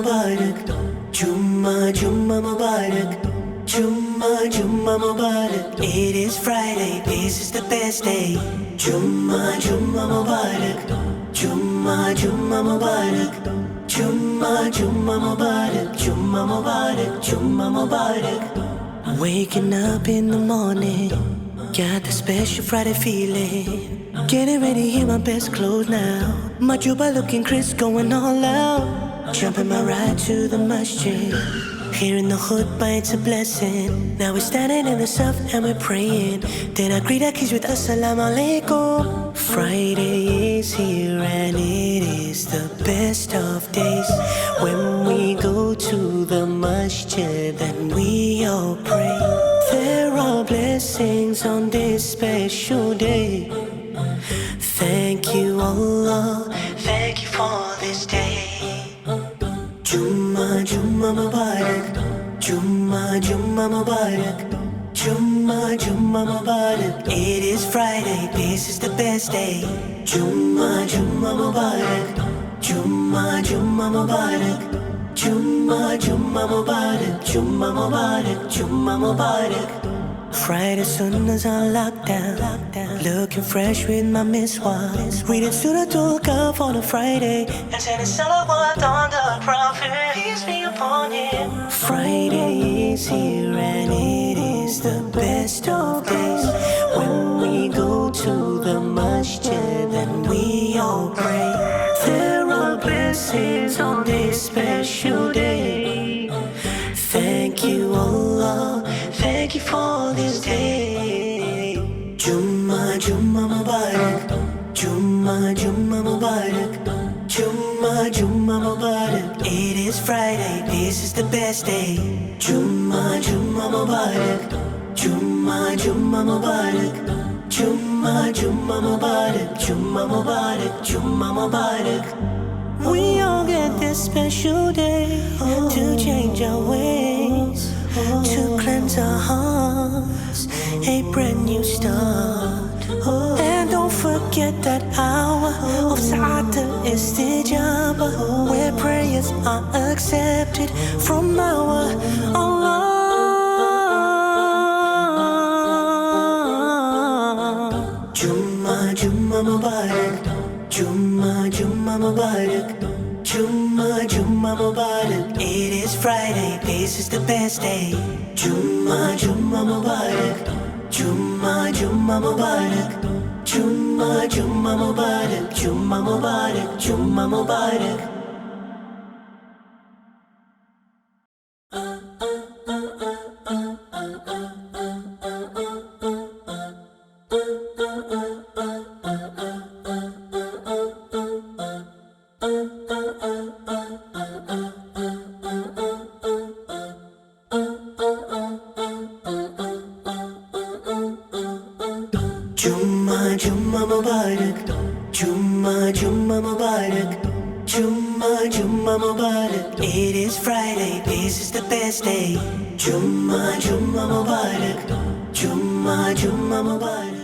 mubarak Juma Juma mubarak Juma Juma mubarak It is Friday, this is the best day. Juma Juma Mubarak, Juma Juma Mubarak, Juma Juma Mubarak, Juma Mubarak, Juma Mubarak. Waking up in the morning Got the special Friday feeling. Getting ready in my best clothes now. My juba looking crisp going all out. Jumping my ride to the masjid. Here in the hood, but it's a blessing. Now we're standing in the surf and we're praying. Then I greet our kids with Assalamu alaikum. Friday is here and it is the best of days. When we go to the masjid and we all pray. There are blessings on this special day. Jumma Jumma Mubarak. Jumma Jumma Mubarak. Jumma Jumma Mubarak. It is Friday, this is the best day. Jumma Jumma Mubarak. Jumma Jumma Mubarak. Jumma Jumma Mubarak. Jumma Mubarak Jumma Mubarak. Friday sunnahs on lockdown. Looking fresh with my miswak. Reading Surah Al-Kahf on a Friday. And sending salawat on the Prophet. Peace be upon him. Friday is here and it is the best of days. When we go to the masjid and we all pray. There are blessings on this special day. Thank you, Allah. Thank you for this day. Jumma Jumma Mubarak. Jumma Jumma Mubarak. Jumma Jumma Mubarak. It is Friday. This is the best day. Jumma Jumma Mubarak. Jumma Jumma Mubarak. Jumma Jumma Mubarak. Jumma Mubarak. Jumma Mubarak. We all get this special day to oh. change our ways, to oh. cleanse our hearts, a brand forget that hour of Sa'at al-Istijaba, where prayers are accepted from our Allah. Jumma Jumma Mubarak. Jumma Jumma Mubarak. Jumma Jumma Mubarak. It is Friday, this is the best day. Jumma Jumma Mubarak. Jumma Jumma Mubarak. Jumma Jumma Mubarak. Jumma Mubarak. Jumma Mubarak. Jumma Mubarak Jumma Jumma Mubarak Jumma Jumma Mubarak. It is Friday, this is the best day. Jumma Jumma Mubarak Jumma Jumma Mubarak